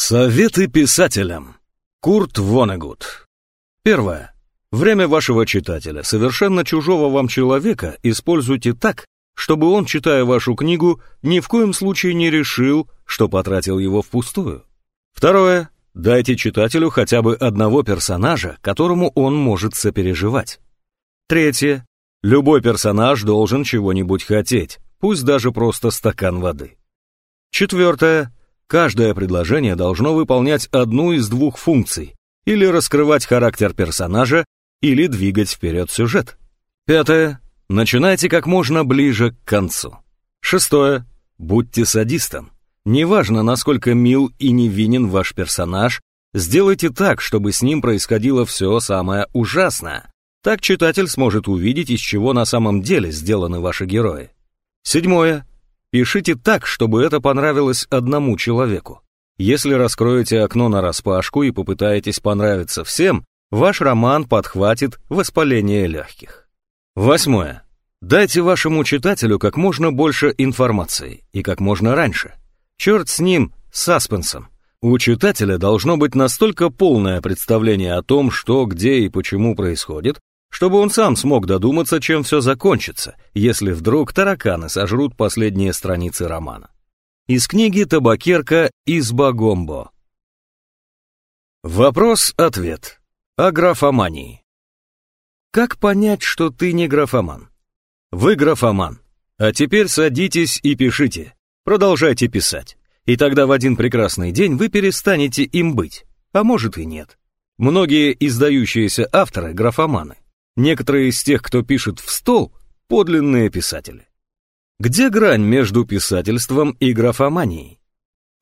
Советы писателям. Курт Вонегут. Первое. Время вашего читателя, совершенно чужого вам человека, используйте так, чтобы он, читая вашу книгу, ни в коем случае не решил, что потратил его впустую. Второе. Дайте читателю хотя бы одного персонажа, которому он может сопереживать. Третье. Любой персонаж должен чего-нибудь хотеть, пусть даже просто стакан воды. Четвертое. Каждое предложение должно выполнять одну из двух функций, или раскрывать характер персонажа, или двигать вперед сюжет. Пятое. Начинайте как можно ближе к концу. Шестое. Будьте садистом. Неважно, насколько мил и невинен ваш персонаж, сделайте так, чтобы с ним происходило все самое ужасное. Так читатель сможет увидеть, из чего на самом деле сделаны ваши герои. Седьмое. Пишите так, чтобы это понравилось одному человеку. Если раскроете окно на распашку и попытаетесь понравиться всем, ваш роман подхватит воспаление легких. Восьмое. Дайте вашему читателю как можно больше информации и как можно раньше. Черт с ним, саспенсом. У читателя должно быть настолько полное представление о том, что, где и почему происходит, чтобы он сам смог додуматься, чем все закончится, если вдруг тараканы сожрут последние страницы романа. Из книги «Табакерка из Багомбо». Вопрос-ответ. О графомании. Как понять, что ты не графоман? Вы графоман. А теперь садитесь и пишите. Продолжайте писать. И тогда в один прекрасный день вы перестанете им быть. А может и нет. Многие издающиеся авторы – графоманы. Некоторые из тех, кто пишет в стол, подлинные писатели. Где грань между писательством и графоманией?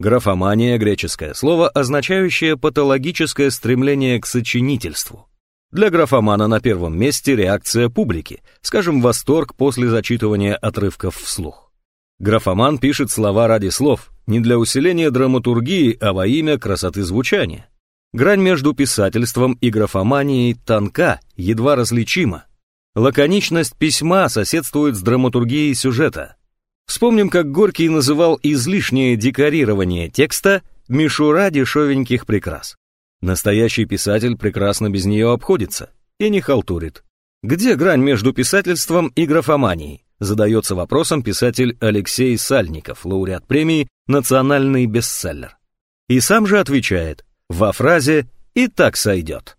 Графомания – греческое слово, означающее патологическое стремление к сочинительству. Для графомана на первом месте реакция публики, скажем, восторг после зачитывания отрывков вслух. Графоман пишет слова ради слов, не для усиления драматургии, а во имя красоты звучания. Грань между писательством и графоманией тонка, едва различима. Лаконичность письма соседствует с драматургией сюжета. Вспомним, как Горький называл излишнее декорирование текста «мишура дешевеньких прикрас». Настоящий писатель прекрасно без нее обходится и не халтурит. Где грань между писательством и графоманией? Задается вопросом писатель Алексей Сальников, лауреат премии «Национальный бестселлер». И сам же отвечает, во фразе «и так сойдет».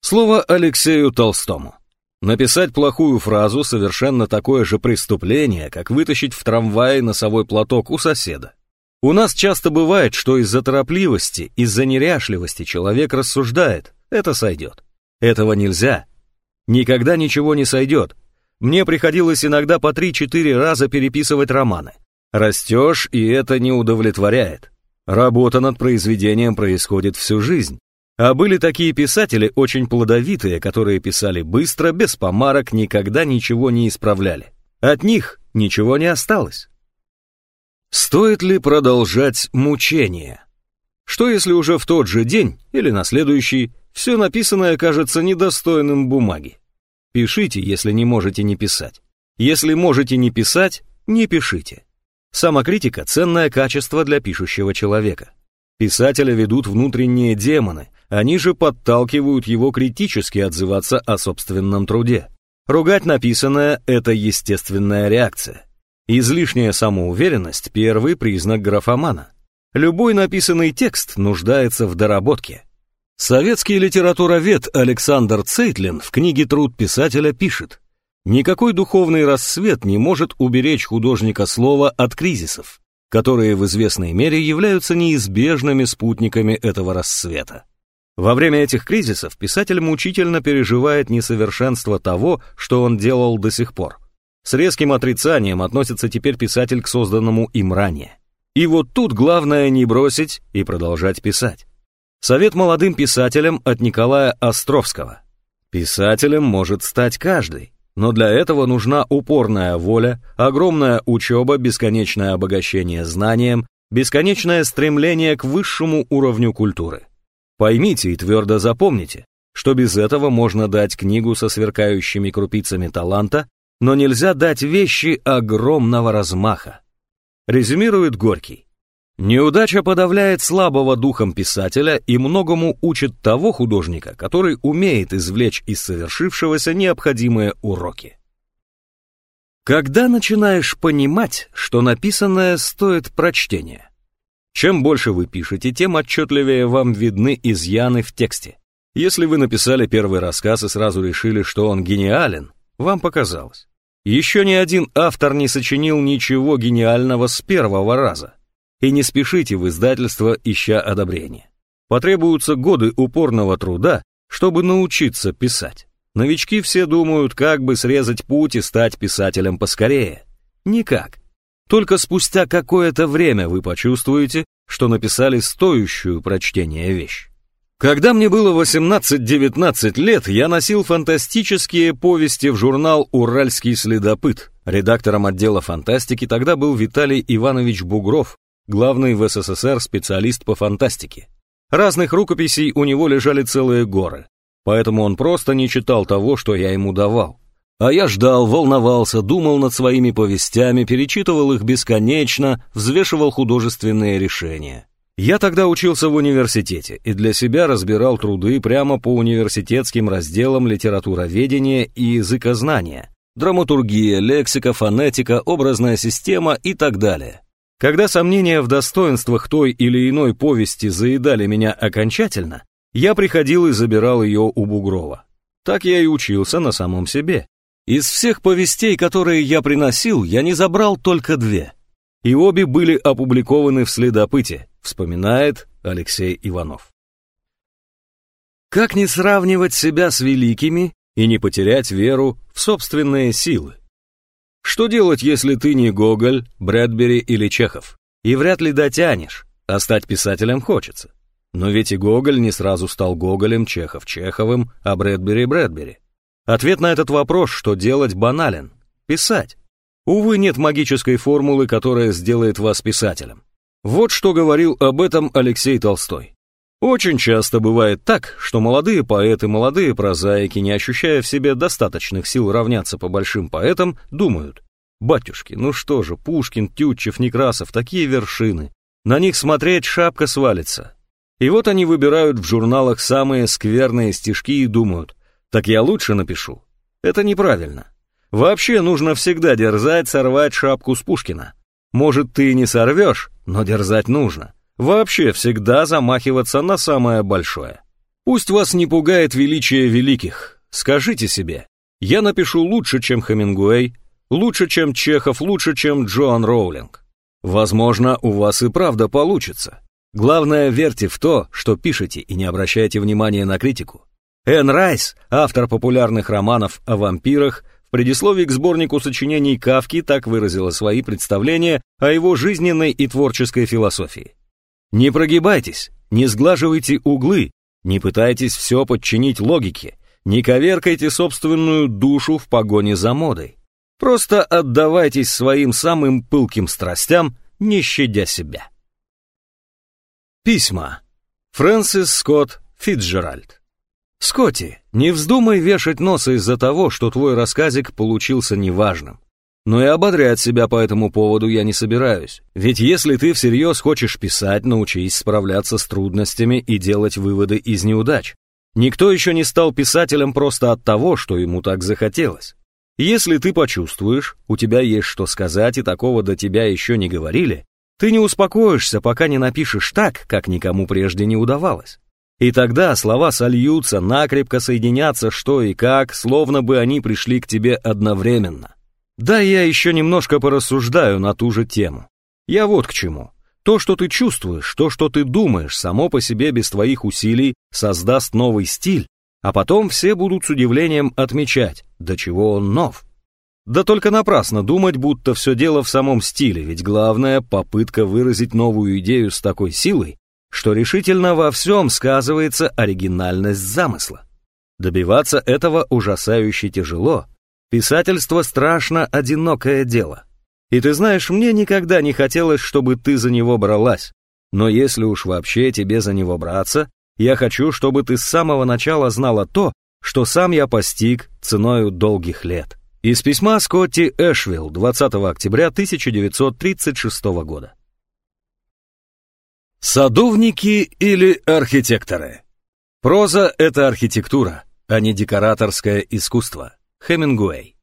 Слово Алексею Толстому. Написать плохую фразу совершенно такое же преступление, как вытащить в трамвае носовой платок у соседа. У нас часто бывает, что из-за торопливости, из-за неряшливости человек рассуждает, это сойдет. Этого нельзя. Никогда ничего не сойдет. Мне приходилось иногда по 3-4 раза переписывать романы. Растешь, и это не удовлетворяет. Работа над произведением происходит всю жизнь. А были такие писатели, очень плодовитые, которые писали быстро, без помарок, никогда ничего не исправляли. От них ничего не осталось. Стоит ли продолжать мучение? Что если уже в тот же день или на следующий все написанное кажется недостойным бумаги? Пишите, если не можете не писать. Если можете не писать, не пишите. Самокритика – ценное качество для пишущего человека. Писателя ведут внутренние демоны, они же подталкивают его критически отзываться о собственном труде. Ругать написанное – это естественная реакция. Излишняя самоуверенность – первый признак графомана. Любой написанный текст нуждается в доработке. Советский литературовед Александр Цейтлин в книге «Труд писателя» пишет – Никакой духовный рассвет не может уберечь художника слова от кризисов, которые в известной мере являются неизбежными спутниками этого рассвета. Во время этих кризисов писатель мучительно переживает несовершенство того, что он делал до сих пор. С резким отрицанием относится теперь писатель к созданному им ранее. И вот тут главное не бросить и продолжать писать. Совет молодым писателям от Николая Островского. Писателем может стать каждый, но для этого нужна упорная воля, огромная учеба, бесконечное обогащение знанием, бесконечное стремление к высшему уровню культуры. Поймите и твердо запомните, что без этого можно дать книгу со сверкающими крупицами таланта, но нельзя дать вещи огромного размаха. Резюмирует Горький. Неудача подавляет слабого духом писателя и многому учит того художника, который умеет извлечь из совершившегося необходимые уроки. Когда начинаешь понимать, что написанное стоит прочтения? Чем больше вы пишете, тем отчетливее вам видны изъяны в тексте. Если вы написали первый рассказ и сразу решили, что он гениален, вам показалось. Еще ни один автор не сочинил ничего гениального с первого раза и не спешите в издательство, ища одобрения. Потребуются годы упорного труда, чтобы научиться писать. Новички все думают, как бы срезать путь и стать писателем поскорее. Никак. Только спустя какое-то время вы почувствуете, что написали стоящую прочтения вещь. Когда мне было 18-19 лет, я носил фантастические повести в журнал «Уральский следопыт». Редактором отдела фантастики тогда был Виталий Иванович Бугров, главный в СССР специалист по фантастике. Разных рукописей у него лежали целые горы, поэтому он просто не читал того, что я ему давал. А я ждал, волновался, думал над своими повестями, перечитывал их бесконечно, взвешивал художественные решения. Я тогда учился в университете и для себя разбирал труды прямо по университетским разделам литературоведения и языкознания, драматургия, лексика, фонетика, образная система и так далее. Когда сомнения в достоинствах той или иной повести заедали меня окончательно, я приходил и забирал ее у Бугрова. Так я и учился на самом себе. Из всех повестей, которые я приносил, я не забрал только две. И обе были опубликованы в «Следопыте», вспоминает Алексей Иванов. Как не сравнивать себя с великими и не потерять веру в собственные силы? Что делать, если ты не Гоголь, Брэдбери или Чехов? И вряд ли дотянешь, а стать писателем хочется. Но ведь и Гоголь не сразу стал Гоголем, Чехов Чеховым, а Брэдбери Брэдбери. Ответ на этот вопрос, что делать, банален. Писать. Увы, нет магической формулы, которая сделает вас писателем. Вот что говорил об этом Алексей Толстой. Очень часто бывает так, что молодые поэты, молодые прозаики, не ощущая в себе достаточных сил равняться по большим поэтам, думают, «Батюшки, ну что же, Пушкин, Тютчев, Некрасов, такие вершины, на них смотреть шапка свалится». И вот они выбирают в журналах самые скверные стишки и думают, «Так я лучше напишу». Это неправильно. Вообще нужно всегда дерзать сорвать шапку с Пушкина. Может, ты не сорвешь, но дерзать нужно. Вообще всегда замахиваться на самое большое. Пусть вас не пугает величие великих. Скажите себе, я напишу лучше, чем Хемингуэй, лучше, чем Чехов, лучше, чем Джоан Роулинг. Возможно, у вас и правда получится. Главное, верьте в то, что пишете, и не обращайте внимания на критику. Энн Райс, автор популярных романов о вампирах, в предисловии к сборнику сочинений Кавки так выразила свои представления о его жизненной и творческой философии. Не прогибайтесь, не сглаживайте углы, не пытайтесь все подчинить логике, не коверкайте собственную душу в погоне за модой. Просто отдавайтесь своим самым пылким страстям, не щадя себя. Письма. Фрэнсис Скотт Фитджеральд. Скотти, не вздумай вешать носа из-за того, что твой рассказик получился неважным. Но и ободрять себя по этому поводу я не собираюсь. Ведь если ты всерьез хочешь писать, научись справляться с трудностями и делать выводы из неудач. Никто еще не стал писателем просто от того, что ему так захотелось. Если ты почувствуешь, у тебя есть что сказать и такого до тебя еще не говорили, ты не успокоишься, пока не напишешь так, как никому прежде не удавалось. И тогда слова сольются, накрепко соединятся что и как, словно бы они пришли к тебе одновременно. Да, я еще немножко порассуждаю на ту же тему. Я вот к чему. То, что ты чувствуешь, то, что ты думаешь, само по себе без твоих усилий создаст новый стиль, а потом все будут с удивлением отмечать, до чего он нов. Да только напрасно думать, будто все дело в самом стиле, ведь главное — попытка выразить новую идею с такой силой, что решительно во всем сказывается оригинальность замысла. Добиваться этого ужасающе тяжело, Писательство страшно одинокое дело. И ты знаешь, мне никогда не хотелось, чтобы ты за него бралась. Но если уж вообще тебе за него браться, я хочу, чтобы ты с самого начала знала то, что сам я постиг ценою долгих лет. Из письма Скотти Эшвилл 20 октября 1936 года. Садовники или архитекторы? Проза — это архитектура, а не декораторское искусство. Хемингуэй.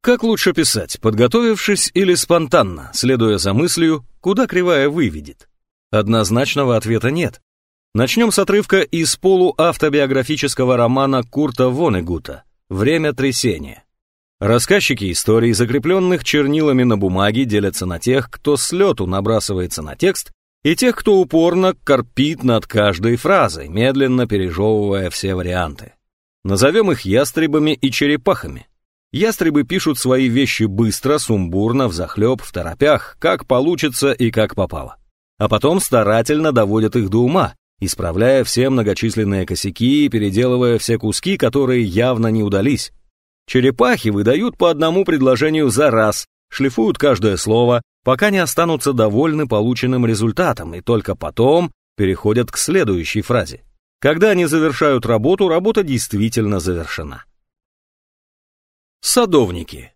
Как лучше писать, подготовившись или спонтанно, следуя за мыслью, куда кривая выведет? Однозначного ответа нет. Начнем с отрывка из полуавтобиографического романа Курта Вонегута «Время трясения». Рассказчики историй, закрепленных чернилами на бумаге, делятся на тех, кто с лету набрасывается на текст, и тех, кто упорно корпит над каждой фразой, медленно пережевывая все варианты. Назовем их ястребами и черепахами. Ястребы пишут свои вещи быстро, сумбурно, взахлеб, в торопях, как получится и как попало. А потом старательно доводят их до ума, исправляя все многочисленные косяки и переделывая все куски, которые явно не удались, Черепахи выдают по одному предложению за раз, шлифуют каждое слово, пока не останутся довольны полученным результатом, и только потом переходят к следующей фразе. Когда они завершают работу, работа действительно завершена. Садовники.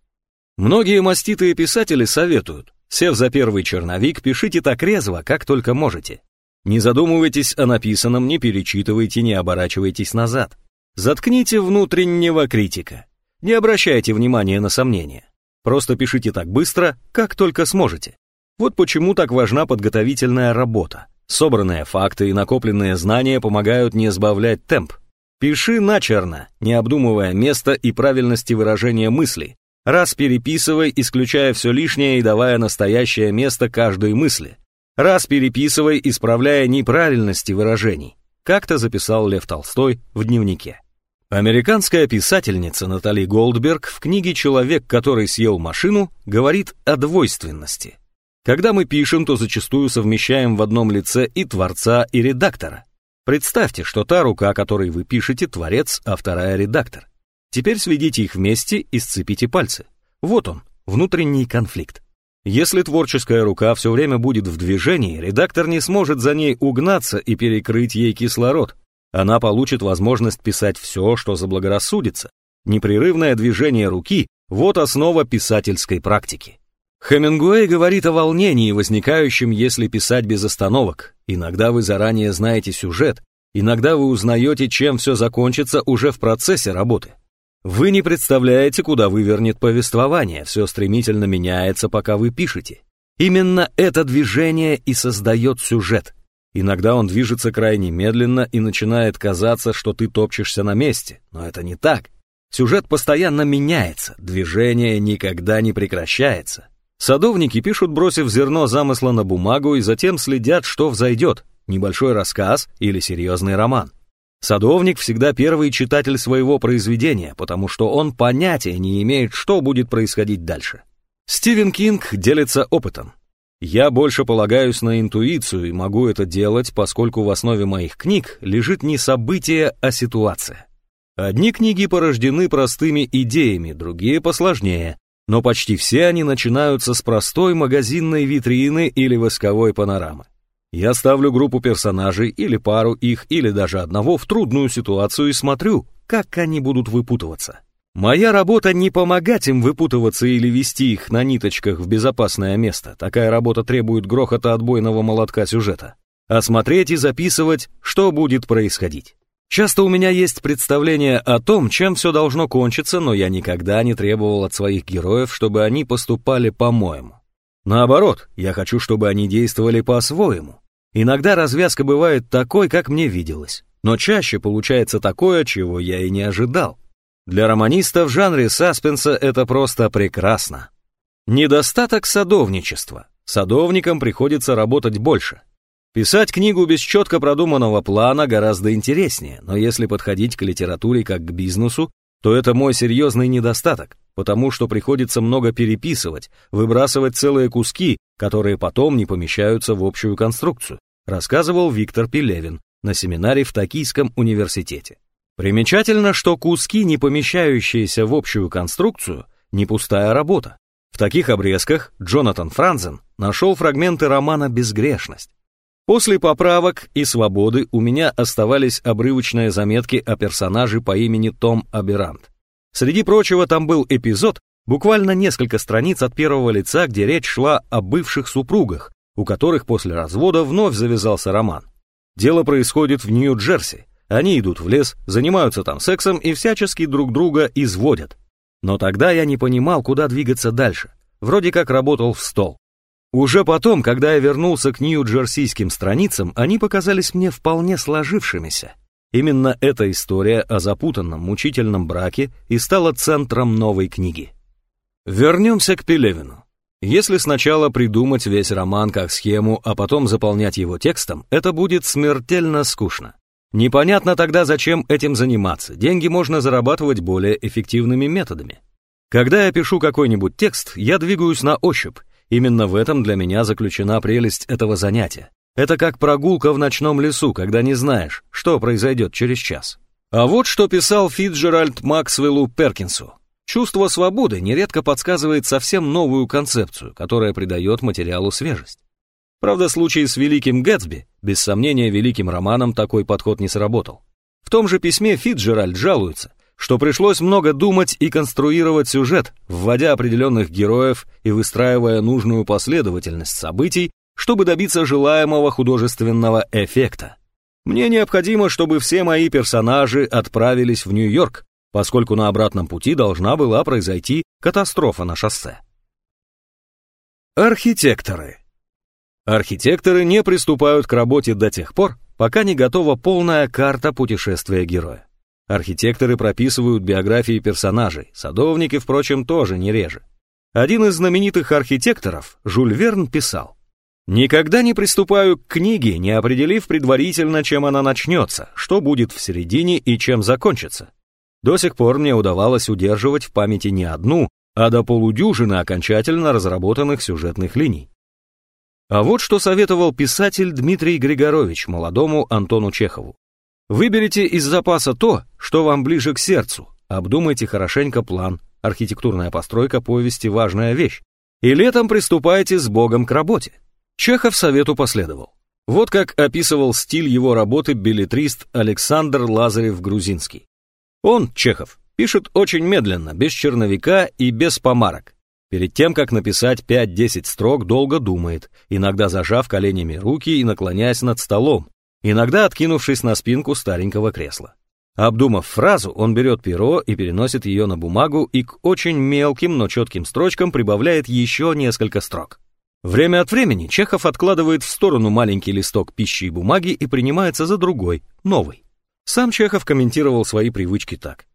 Многие маститые писатели советуют, сев за первый черновик, пишите так резво, как только можете. Не задумывайтесь о написанном, не перечитывайте, не оборачивайтесь назад. Заткните внутреннего критика. Не обращайте внимания на сомнения. Просто пишите так быстро, как только сможете. Вот почему так важна подготовительная работа. Собранные факты и накопленные знания помогают не сбавлять темп. Пиши начерно, не обдумывая место и правильности выражения мысли. Раз переписывай, исключая все лишнее и давая настоящее место каждой мысли. Раз переписывай, исправляя неправильности выражений. Как-то записал Лев Толстой в дневнике. Американская писательница Натали Голдберг в книге «Человек, который съел машину» говорит о двойственности. Когда мы пишем, то зачастую совмещаем в одном лице и творца, и редактора. Представьте, что та рука, которой вы пишете, творец, а вторая редактор. Теперь сведите их вместе и сцепите пальцы. Вот он, внутренний конфликт. Если творческая рука все время будет в движении, редактор не сможет за ней угнаться и перекрыть ей кислород, она получит возможность писать все, что заблагорассудится. Непрерывное движение руки – вот основа писательской практики. Хемингуэй говорит о волнении, возникающем, если писать без остановок. Иногда вы заранее знаете сюжет, иногда вы узнаете, чем все закончится уже в процессе работы. Вы не представляете, куда вывернет повествование, все стремительно меняется, пока вы пишете. Именно это движение и создает сюжет – Иногда он движется крайне медленно и начинает казаться, что ты топчешься на месте, но это не так. Сюжет постоянно меняется, движение никогда не прекращается. Садовники пишут, бросив зерно замысла на бумагу, и затем следят, что взойдет, небольшой рассказ или серьезный роман. Садовник всегда первый читатель своего произведения, потому что он понятия не имеет, что будет происходить дальше. Стивен Кинг делится опытом. Я больше полагаюсь на интуицию и могу это делать, поскольку в основе моих книг лежит не событие, а ситуация. Одни книги порождены простыми идеями, другие посложнее, но почти все они начинаются с простой магазинной витрины или восковой панорамы. Я ставлю группу персонажей или пару их, или даже одного в трудную ситуацию и смотрю, как они будут выпутываться. Моя работа не помогать им выпутываться или вести их на ниточках в безопасное место, такая работа требует грохота отбойного молотка сюжета, а смотреть и записывать, что будет происходить. Часто у меня есть представление о том, чем все должно кончиться, но я никогда не требовал от своих героев, чтобы они поступали по-моему. Наоборот, я хочу, чтобы они действовали по-своему. Иногда развязка бывает такой, как мне виделось, но чаще получается такое, чего я и не ожидал. Для романиста в жанре саспенса это просто прекрасно. Недостаток садовничества. Садовникам приходится работать больше. Писать книгу без четко продуманного плана гораздо интереснее, но если подходить к литературе как к бизнесу, то это мой серьезный недостаток, потому что приходится много переписывать, выбрасывать целые куски, которые потом не помещаются в общую конструкцию, рассказывал Виктор Пелевин на семинаре в Токийском университете. Примечательно, что куски, не помещающиеся в общую конструкцию, не пустая работа. В таких обрезках Джонатан Франзен нашел фрагменты романа «Безгрешность». После поправок и свободы у меня оставались обрывочные заметки о персонаже по имени Том Аберант. Среди прочего там был эпизод, буквально несколько страниц от первого лица, где речь шла о бывших супругах, у которых после развода вновь завязался роман. Дело происходит в Нью-Джерси. Они идут в лес, занимаются там сексом и всячески друг друга изводят. Но тогда я не понимал, куда двигаться дальше. Вроде как работал в стол. Уже потом, когда я вернулся к нью-джерсийским страницам, они показались мне вполне сложившимися. Именно эта история о запутанном, мучительном браке и стала центром новой книги. Вернемся к Пелевину. Если сначала придумать весь роман как схему, а потом заполнять его текстом, это будет смертельно скучно. Непонятно тогда, зачем этим заниматься, деньги можно зарабатывать более эффективными методами. Когда я пишу какой-нибудь текст, я двигаюсь на ощупь, именно в этом для меня заключена прелесть этого занятия. Это как прогулка в ночном лесу, когда не знаешь, что произойдет через час. А вот что писал Фитджеральд Максвеллу Перкинсу. Чувство свободы нередко подсказывает совсем новую концепцию, которая придает материалу свежесть. Правда, в случае с «Великим Гэтсби», без сомнения, великим романом такой подход не сработал. В том же письме Фитджеральд жалуется, что пришлось много думать и конструировать сюжет, вводя определенных героев и выстраивая нужную последовательность событий, чтобы добиться желаемого художественного эффекта. Мне необходимо, чтобы все мои персонажи отправились в Нью-Йорк, поскольку на обратном пути должна была произойти катастрофа на шоссе. Архитекторы. Архитекторы не приступают к работе до тех пор, пока не готова полная карта путешествия героя. Архитекторы прописывают биографии персонажей, садовники, впрочем, тоже не реже. Один из знаменитых архитекторов, Жюль Верн, писал, «Никогда не приступаю к книге, не определив предварительно, чем она начнется, что будет в середине и чем закончится. До сих пор мне удавалось удерживать в памяти не одну, а до полудюжины окончательно разработанных сюжетных линий. А вот что советовал писатель Дмитрий Григорович молодому Антону Чехову. Выберите из запаса то, что вам ближе к сердцу, обдумайте хорошенько план, архитектурная постройка повести – важная вещь, и летом приступайте с Богом к работе. Чехов совету последовал. Вот как описывал стиль его работы билетрист Александр Лазарев-Грузинский. Он, Чехов, пишет очень медленно, без черновика и без помарок. Перед тем, как написать 5-10 строк, долго думает, иногда зажав коленями руки и наклоняясь над столом, иногда откинувшись на спинку старенького кресла. Обдумав фразу, он берет перо и переносит ее на бумагу и к очень мелким, но четким строчкам прибавляет еще несколько строк. Время от времени Чехов откладывает в сторону маленький листок пищи и бумаги и принимается за другой, новый. Сам Чехов комментировал свои привычки так.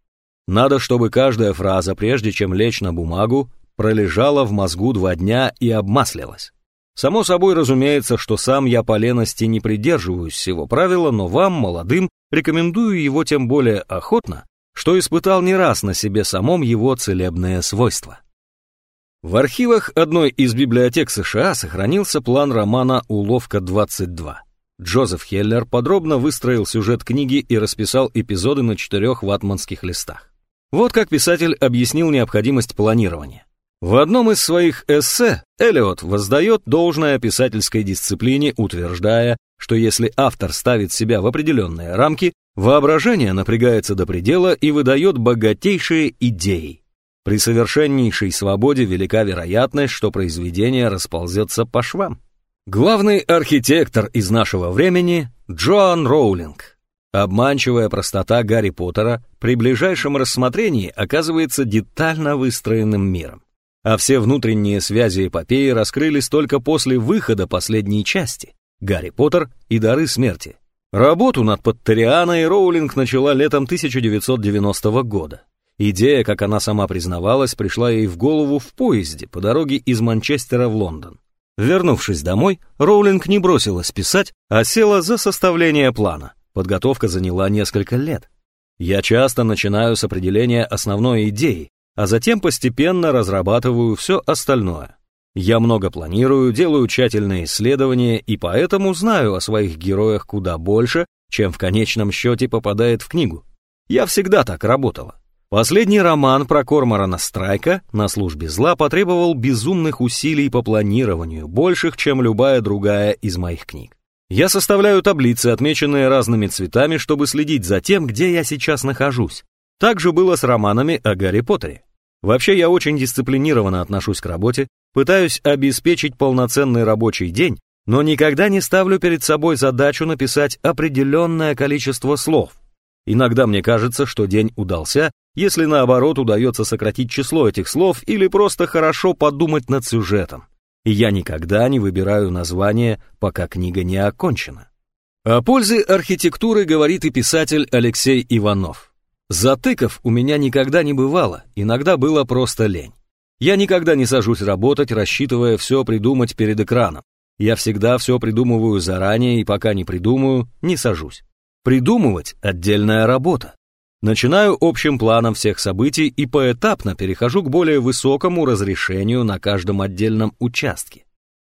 «Надо, чтобы каждая фраза, прежде чем лечь на бумагу, пролежала в мозгу два дня и обмаслилась. Само собой разумеется, что сам я по лености не придерживаюсь всего правила, но вам, молодым, рекомендую его тем более охотно, что испытал не раз на себе самом его целебное свойство. В архивах одной из библиотек США сохранился план романа «Уловка-22». Джозеф Хеллер подробно выстроил сюжет книги и расписал эпизоды на четырех ватманских листах. Вот как писатель объяснил необходимость планирования. В одном из своих эссе Эллиот воздает должное писательской дисциплине, утверждая, что если автор ставит себя в определенные рамки, воображение напрягается до предела и выдает богатейшие идеи. При совершеннейшей свободе велика вероятность, что произведение расползется по швам. Главный архитектор из нашего времени – Джоан Роулинг. Обманчивая простота Гарри Поттера при ближайшем рассмотрении оказывается детально выстроенным миром. А все внутренние связи эпопеи раскрылись только после выхода последней части – Гарри Поттер и Дары Смерти. Работу над Поттерианой Роулинг начала летом 1990 года. Идея, как она сама признавалась, пришла ей в голову в поезде по дороге из Манчестера в Лондон. Вернувшись домой, Роулинг не бросилась писать, а села за составление плана. Подготовка заняла несколько лет. Я часто начинаю с определения основной идеи, а затем постепенно разрабатываю все остальное. Я много планирую, делаю тщательные исследования и поэтому знаю о своих героях куда больше, чем в конечном счете попадает в книгу. Я всегда так работала. Последний роман про Корморана Страйка на службе зла потребовал безумных усилий по планированию, больших, чем любая другая из моих книг. Я составляю таблицы, отмеченные разными цветами, чтобы следить за тем, где я сейчас нахожусь. Так же было с романами о Гарри Поттере. Вообще я очень дисциплинированно отношусь к работе, пытаюсь обеспечить полноценный рабочий день, но никогда не ставлю перед собой задачу написать определенное количество слов. Иногда мне кажется, что день удался, если наоборот удается сократить число этих слов или просто хорошо подумать над сюжетом. И я никогда не выбираю название, пока книга не окончена. О пользе архитектуры говорит и писатель Алексей Иванов. Затыков у меня никогда не бывало, иногда было просто лень. Я никогда не сажусь работать, рассчитывая все придумать перед экраном. Я всегда все придумываю заранее, и пока не придумаю, не сажусь. Придумывать – отдельная работа. Начинаю общим планом всех событий и поэтапно перехожу к более высокому разрешению на каждом отдельном участке.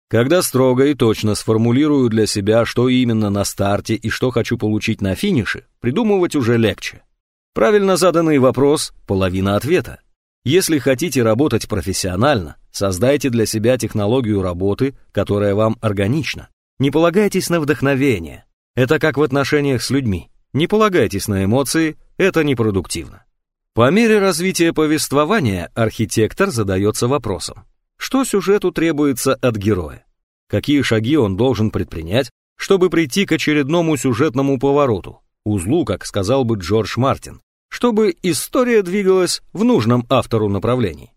Когда строго и точно сформулирую для себя, что именно на старте и что хочу получить на финише, придумывать уже легче. Правильно заданный вопрос – половина ответа. Если хотите работать профессионально, создайте для себя технологию работы, которая вам органична. Не полагайтесь на вдохновение. Это как в отношениях с людьми. Не полагайтесь на эмоции, это непродуктивно. По мере развития повествования архитектор задается вопросом, что сюжету требуется от героя? Какие шаги он должен предпринять, чтобы прийти к очередному сюжетному повороту, узлу, как сказал бы Джордж Мартин, чтобы история двигалась в нужном автору направлении.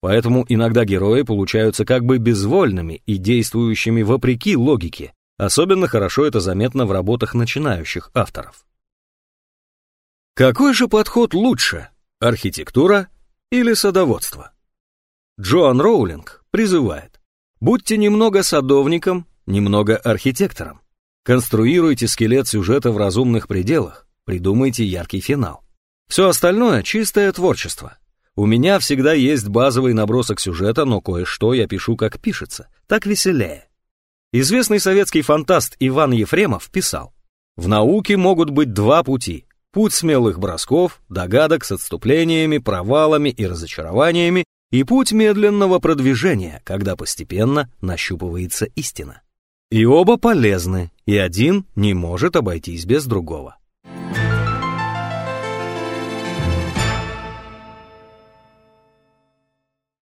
Поэтому иногда герои получаются как бы безвольными и действующими вопреки логике. Особенно хорошо это заметно в работах начинающих авторов. Какой же подход лучше, архитектура или садоводство? Джоан Роулинг призывает, будьте немного садовником, немного архитектором. Конструируйте скелет сюжета в разумных пределах, придумайте яркий финал. Все остальное — чистое творчество. У меня всегда есть базовый набросок сюжета, но кое-что я пишу как пишется, так веселее. Известный советский фантаст Иван Ефремов писал, «В науке могут быть два пути Путь смелых бросков, догадок с отступлениями, провалами и разочарованиями, и путь медленного продвижения, когда постепенно нащупывается истина. И оба полезны, и один не может обойтись без другого.